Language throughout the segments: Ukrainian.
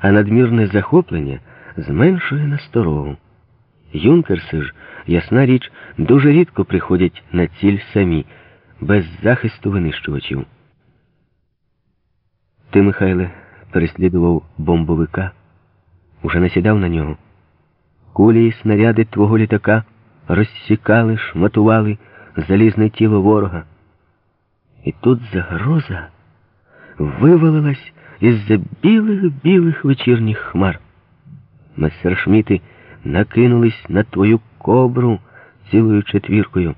а надмірне захоплення зменшує насторогу. Юнкерси ж, ясна річ, дуже рідко приходять на ціль самі, без захисту винищувачів. Ти, Михайле, переслідував бомбовика, уже насідав на нього. Кулі і снаряди твого літака розсікали, шматували залізне тіло ворога. І тут загроза вивалилась із-за білих-білих вечірніх хмар. Мессершміти накинулись на твою кобру цілою четвіркою.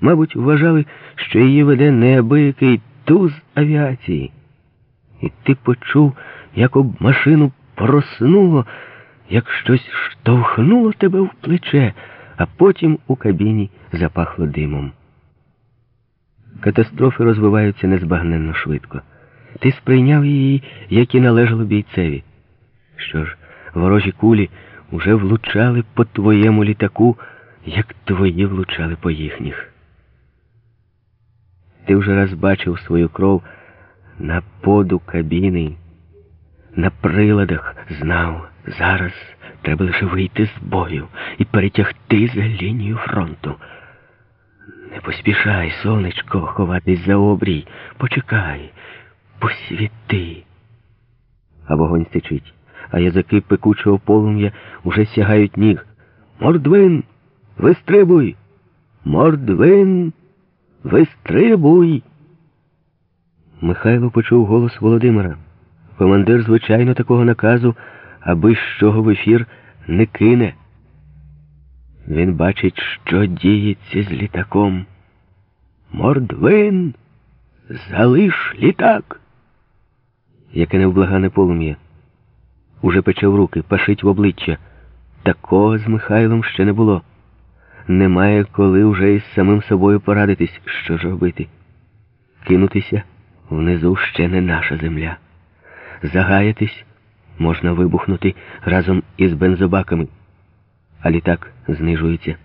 Мабуть, вважали, що її веде неабиякий туз авіації. І ти почув, як об машину проснуло, як щось штовхнуло тебе в плече, а потім у кабіні запахло димом. Катастрофи розвиваються незбагненно швидко. Ти сприйняв її, як і належало бійцеві. Що ж, ворожі кулі уже влучали по твоєму літаку, як твої влучали по їхніх. Ти вже раз бачив свою кров на поду кабіни, на приладах знав, зараз треба лише вийти з бою і перетягти за лінію фронту. Не поспішай, сонечко, ховатись за обрій. Почекай, посвіти. А вогонь стечить, а язики пекучого полум'я уже сягають ніг. Мордвин, вистрибуй! Мордвин, вистрибуй! Михайло почув голос Володимира. Командир, звичайно, такого наказу, аби з чого в ефір не кине. Він бачить, що діється з літаком. Мордвин, залиш літак. Яке невблагане полум'я. Уже пече в руки, пашить в обличчя. Такого з Михайлом ще не було. Немає коли вже із самим собою порадитись, що ж робити. Кинутися внизу ще не наша земля. Загаятись можна вибухнути разом із бензобаками а літак знижується,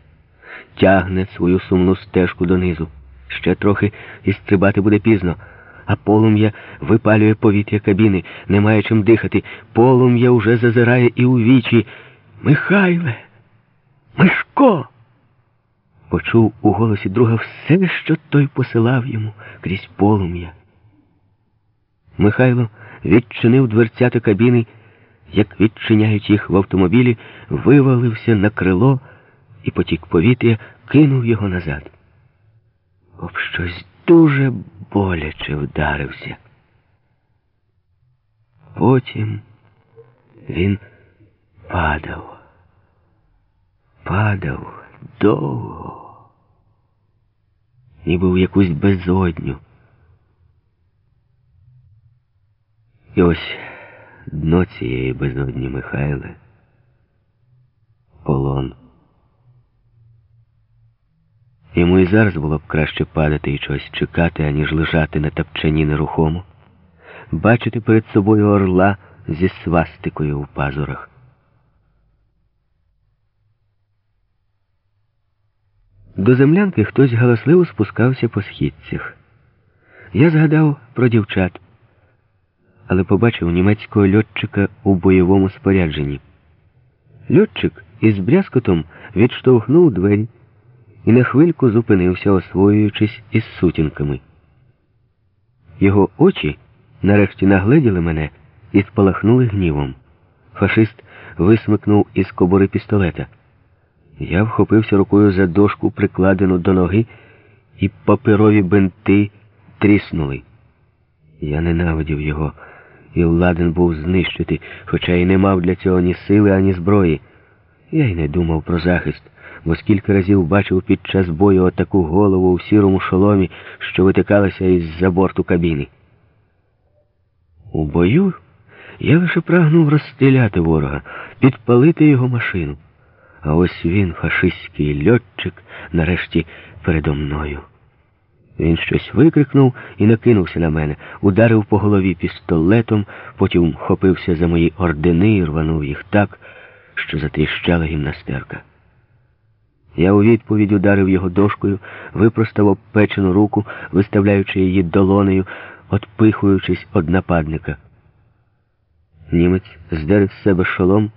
тягне свою сумну стежку донизу. Ще трохи і стрибати буде пізно, а полум'я випалює повітря кабіни, немає чим дихати. Полум'я уже зазирає і у вічі. Михайле, Мишко! Почув у голосі друга все, що той посилав йому крізь полум'я. Михайло відчинив дверцята кабіни як відчиняють їх в автомобілі, вивалився на крило і потік повітря кинув його назад. Об щось дуже боляче вдарився. Потім він падав, падав довго, ніби в якусь безодню. І ось дно цієї безодні Михайле, полон. Йому і зараз було б краще падати і чогось чекати, аніж лежати на тапчані нерухомо, бачити перед собою орла зі свастикою у пазурах. До землянки хтось галасливо спускався по східцях. Я згадав про дівчат але побачив німецького льотчика у бойовому спорядженні. Льотчик із брязкотом відштовхнув двері і на хвильку зупинився, освоюючись із сутінками. Його очі нарешті нагледіли мене і спалахнули гнівом. Фашист висмикнув із кобори пістолета. Я вхопився рукою за дошку, прикладену до ноги, і паперові бинти тріснули. Я ненавидів його і ладен був знищити, хоча й не мав для цього ні сили, ані зброї. Я й не думав про захист, бо скільки разів бачив під час бою отаку голову у сірому шоломі, що витикалася із за борту кабіни. У бою я лише прагнув розстріляти ворога, підпалити його машину. А ось він, фашистський льотчик, нарешті передо мною. Він щось викрикнув і накинувся на мене, ударив по голові пістолетом, потім хопився за мої ордени і рванув їх так, що затріщала гімнастерка. Я у відповідь ударив його дошкою, випростав обпечену руку, виставляючи її долонею, отпихуючись од нападника. Німець здер з себе шолом